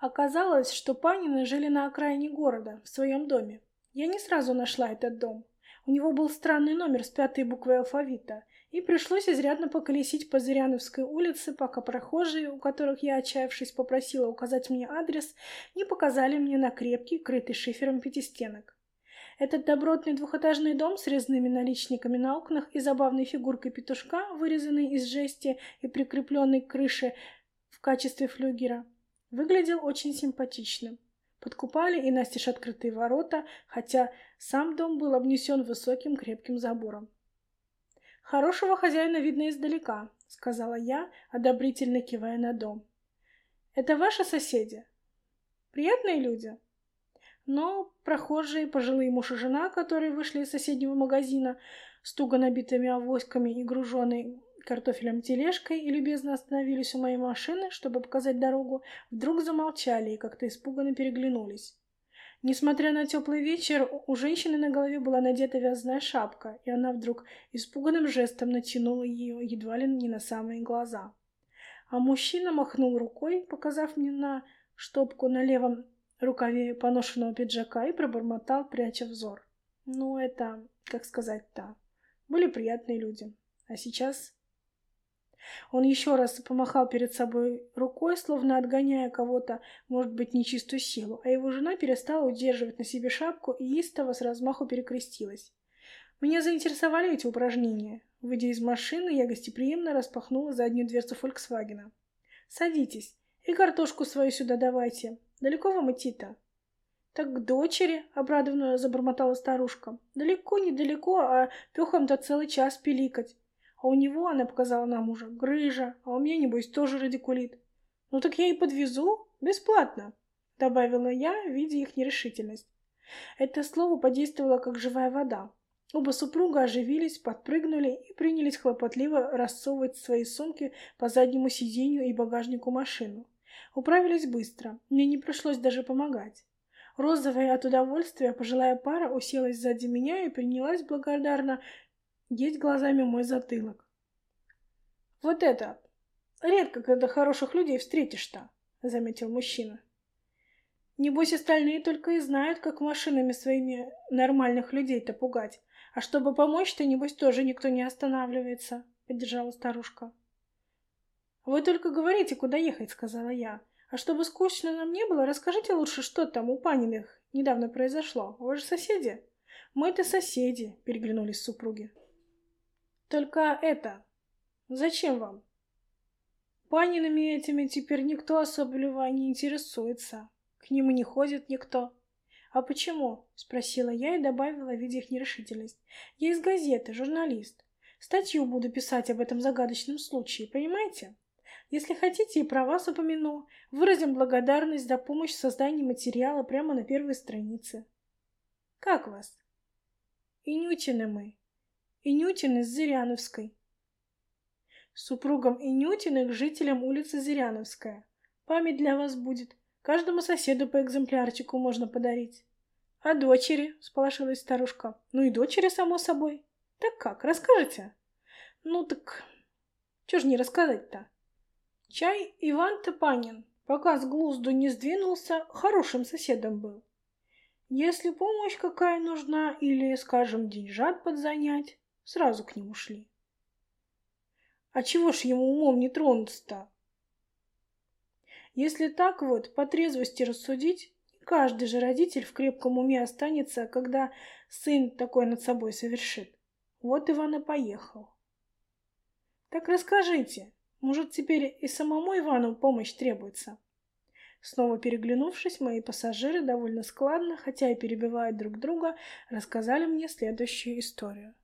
Оказалось, что Панины жили на окраине города, в своем доме. Я не сразу нашла этот дом. У него был странный номер с пятой буквой алфавита, и пришлось изрядно поколесить по Зыряновской улице, пока прохожие, у которых я, отчаявшись, попросила указать мне адрес, не показали мне на крепкий, крытый шифером пятистенок. Этот добротный двухэтажный дом с резными наличниками на окнах и забавной фигуркой петушка, вырезанной из жести и прикрепленной к крыше в качестве флюгера, выглядел очень симпатичным. Подкупали и настежь открытые ворота, хотя сам дом был обнесен высоким крепким забором. «Хорошего хозяина видно издалека», — сказала я, одобрительно кивая на дом. «Это ваши соседи? Приятные люди?» Но прохожие, пожилые муж и жена, которые вышли из соседнего магазина с туго набитыми авоськами и груженной картофелем тележкой и любезно остановились у моей машины, чтобы показать дорогу, вдруг замолчали и как-то испуганно переглянулись. Несмотря на теплый вечер, у женщины на голове была надета вязаная шапка, и она вдруг испуганным жестом натянула ее едва ли не на самые глаза. А мужчина махнул рукой, показав мне на штопку на левом рукаве поношенного пиджака и пробормотал, пряча взор. Ну, это, как сказать-то, были приятные люди. А сейчас... Он еще раз помахал перед собой рукой, словно отгоняя кого-то, может быть, нечистую силу, а его жена перестала удерживать на себе шапку и истово с размаху перекрестилась. Меня заинтересовали эти упражнения. Выйдя из машины, я гостеприимно распахнула заднюю дверцу Фольксвагена. «Садитесь и картошку свою сюда давайте. Далеко вам идти-то? Так к дочери, обрадованно забормотала старушка. Далеко, недалеко, а пехом-то целый час пиликать. А у него, она показала на мужа, грыжа, а у меня, небось, тоже радикулит. Ну так я и подвезу, бесплатно, добавила я, видя их нерешительность. Это слово подействовало как живая вода. Оба супруга оживились, подпрыгнули и принялись хлопотливо рассовывать свои сумки по заднему сиденью и багажнику машину. Управились быстро, мне не пришлось даже помогать. Розовая от удовольствия пожилая пара уселась сзади меня и принялась благодарно есть глазами мой затылок. «Вот это! Редко, когда хороших людей встретишь-то», — заметил мужчина. «Небось, остальные только и знают, как машинами своими нормальных людей-то пугать. А чтобы помочь-то, небось, тоже никто не останавливается», — поддержала старушка. «Вы только говорите, куда ехать», — сказала я. «А чтобы скучно нам не было, расскажите лучше, что там у Паниных недавно произошло. Вы же соседи?» «Мы-то соседи», — переглянулись супруги. «Только это... Зачем вам?» «Панинами этими теперь никто особливо не интересуется. К ним и не ходит никто». «А почему?» — спросила я и добавила, видя их нерешительность. «Я из газеты, журналист. Статью буду писать об этом загадочном случае, понимаете?» Если хотите, и про вас упомяну. Выразим благодарность за помощь в создании материала прямо на первой странице. Как вас? Инютины мы. Инютины с Зыряновской. Супругам Инютиных жителям улицы Зыряновская. Память для вас будет. Каждому соседу по экземплярчику можно подарить. А дочери? Сполошилась старушка. Ну и дочери, само собой. Так как, расскажете? Ну так, чё ж не рассказать-то? Чай Иван Топанин, пока с глузду не сдвинулся, хорошим соседом был. Если помощь какая нужна или, скажем, деньжат подзанять, сразу к нему шли. А чего ж ему умом не тронуться-то? Если так вот, по трезвости рассудить, каждый же родитель в крепком уме останется, когда сын такой над собой совершит. Вот Иван и поехал. Так расскажите, может, теперь и самому Ивану помощь требуется? Снова переглянувшись, мои пассажиры довольно складно, хотя и перебивая друг друга, рассказали мне следующую историю.